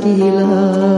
Stille.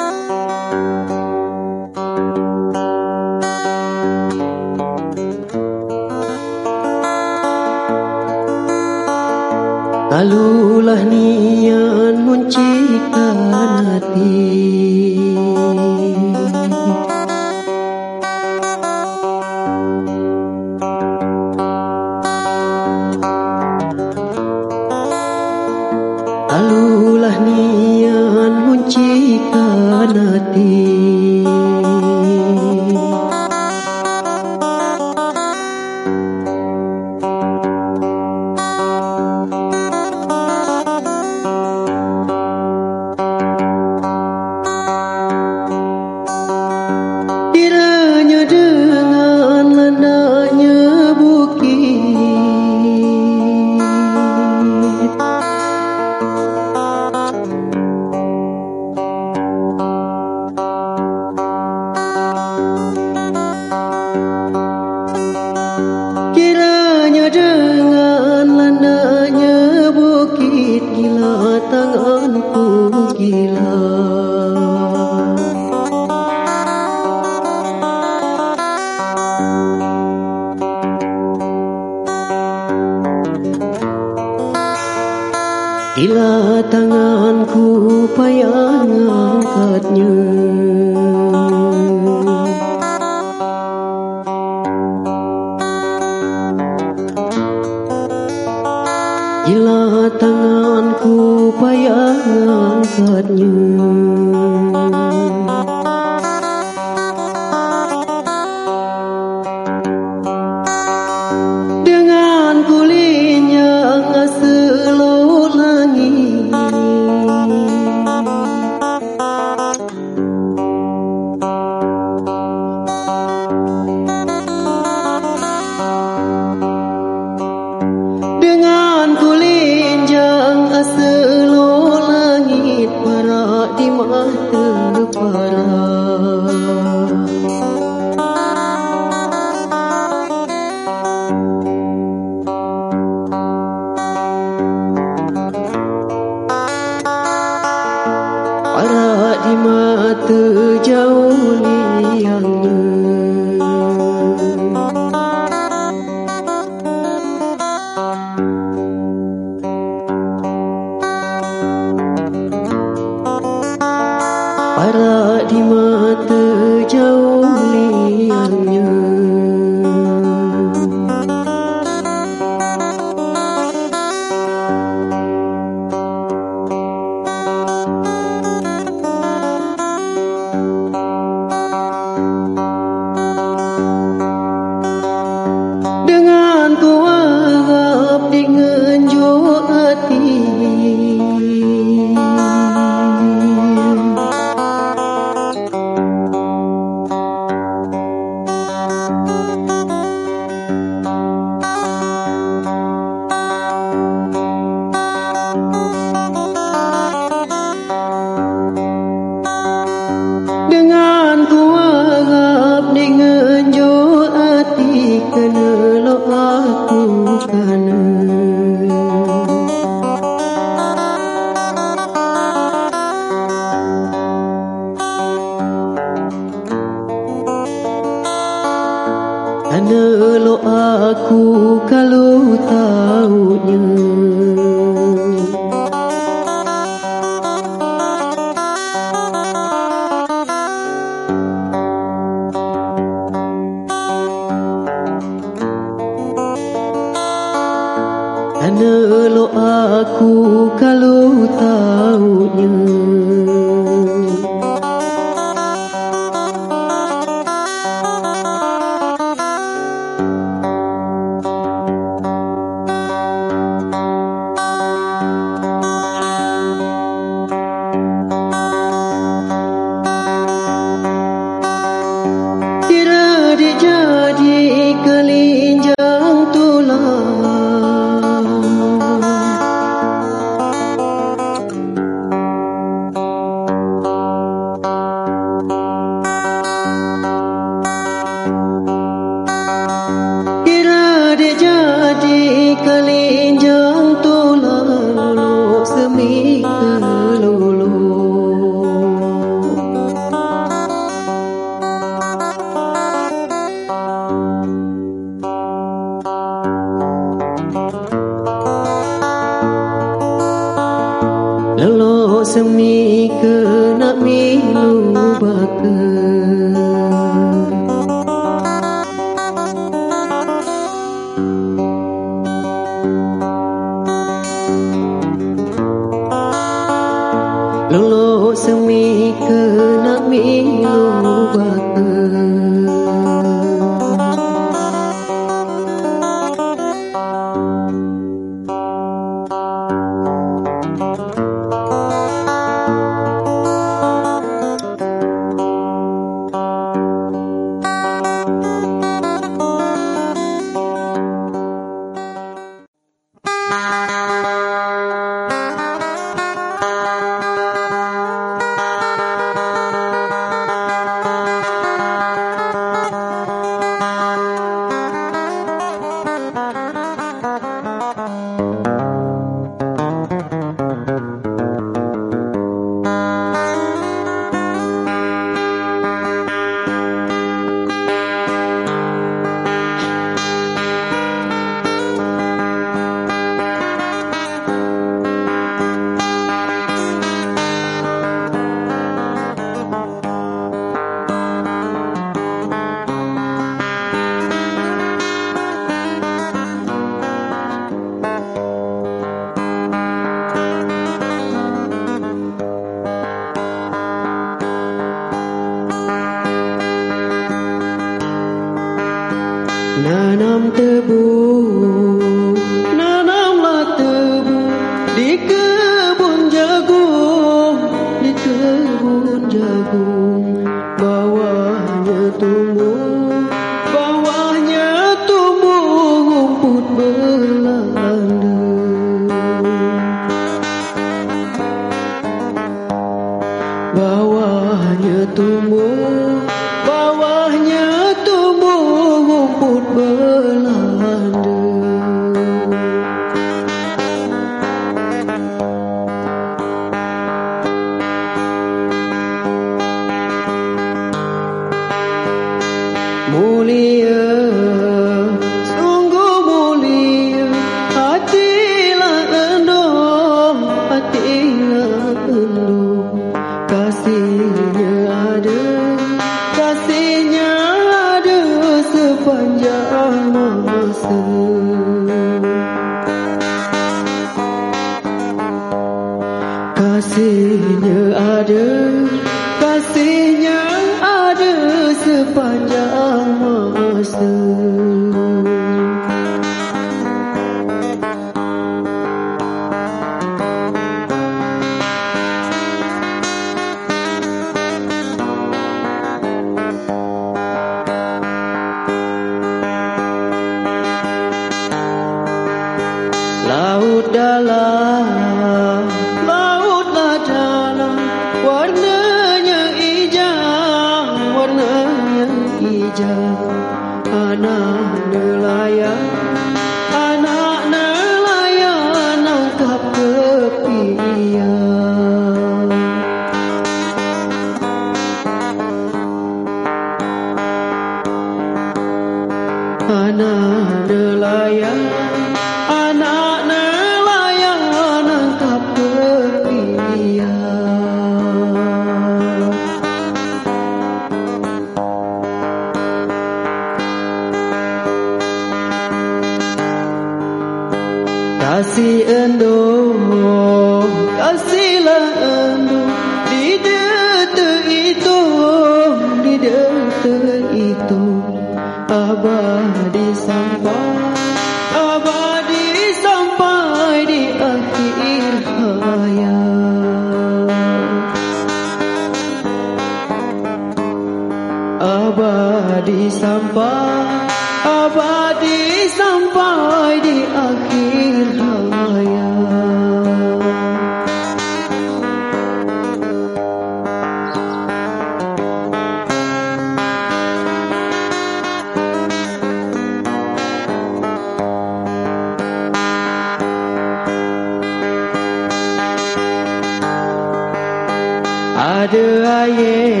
Ada air,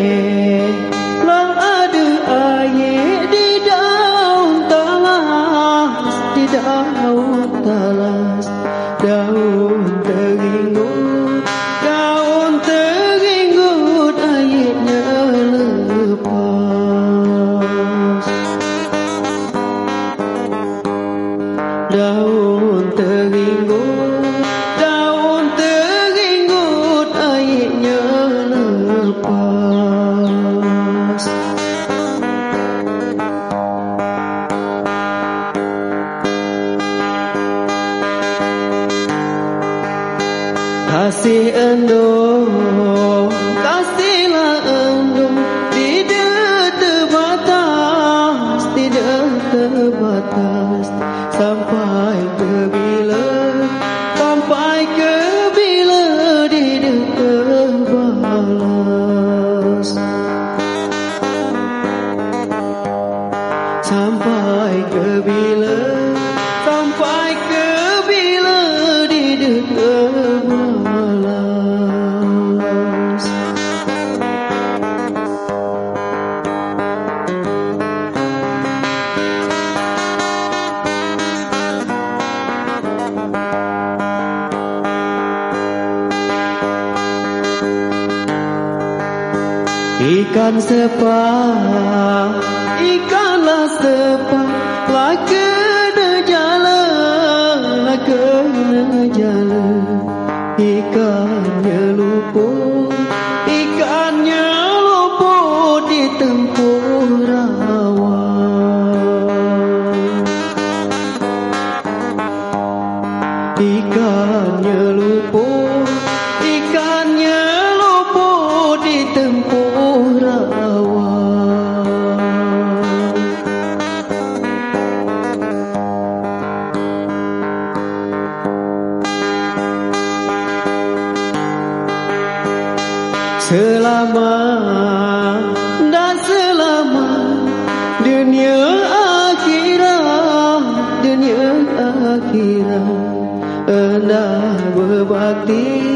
berbakti.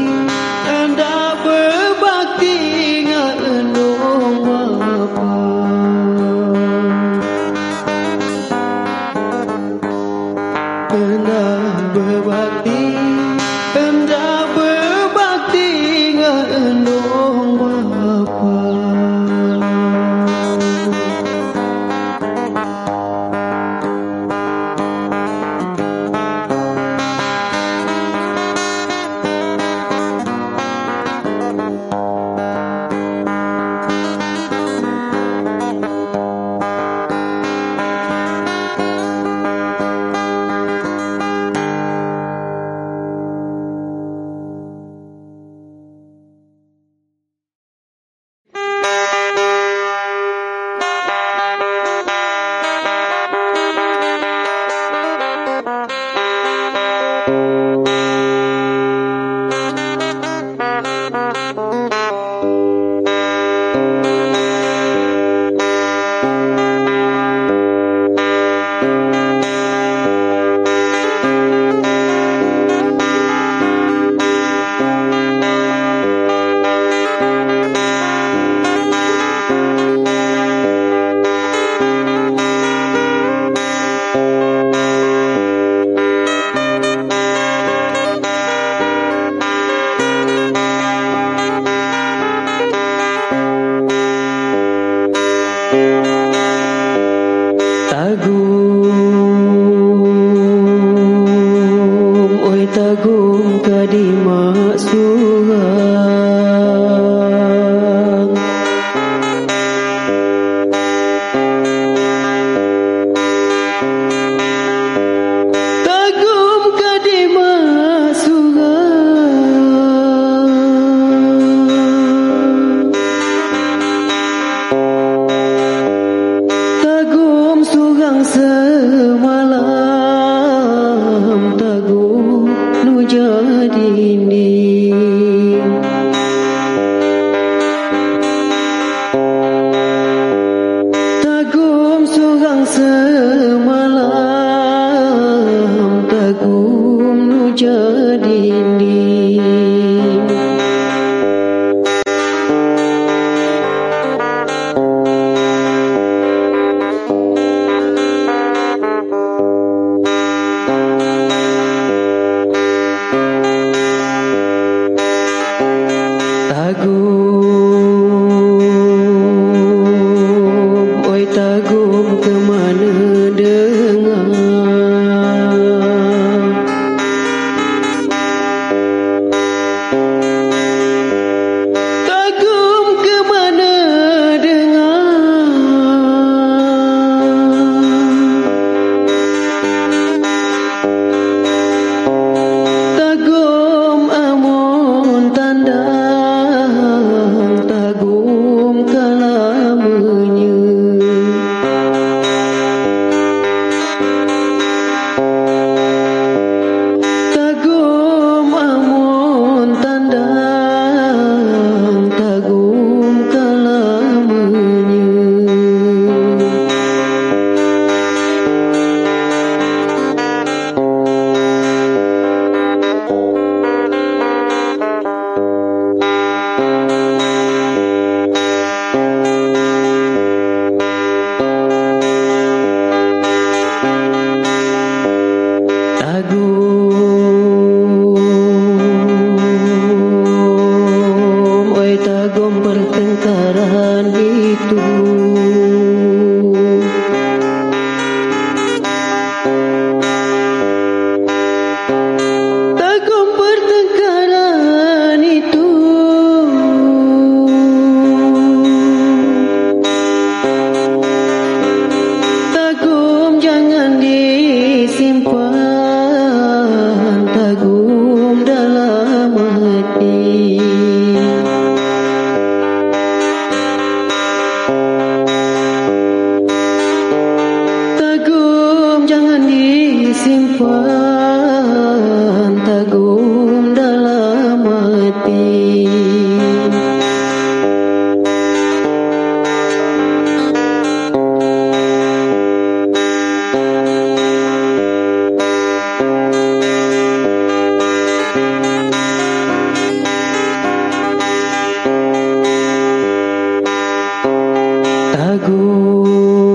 Tagum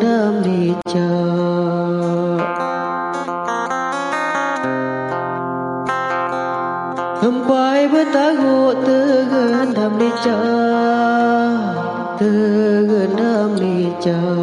nam đi chờ Sampai bertaguk tergenam di cer Tergenam di cer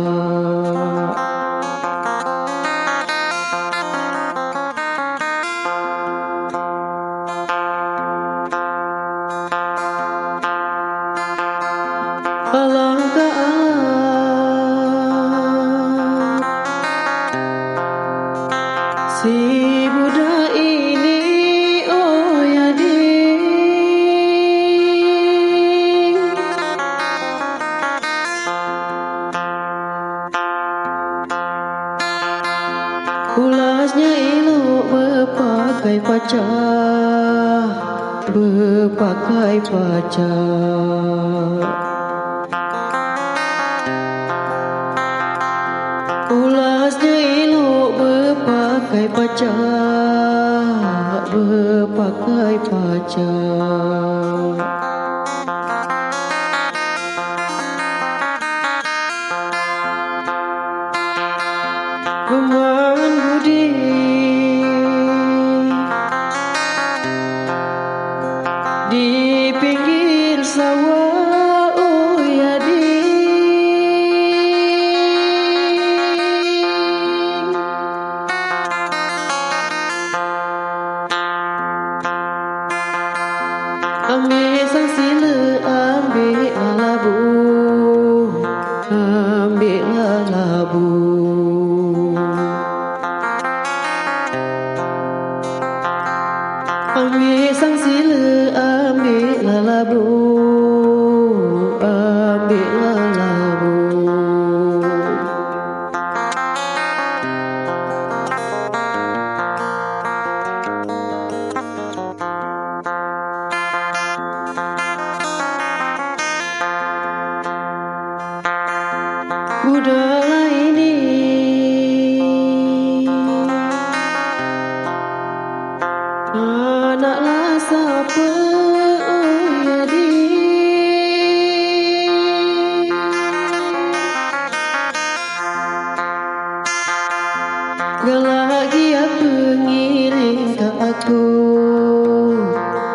bahagia pengiring ke aku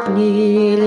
pengiring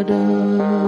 Pada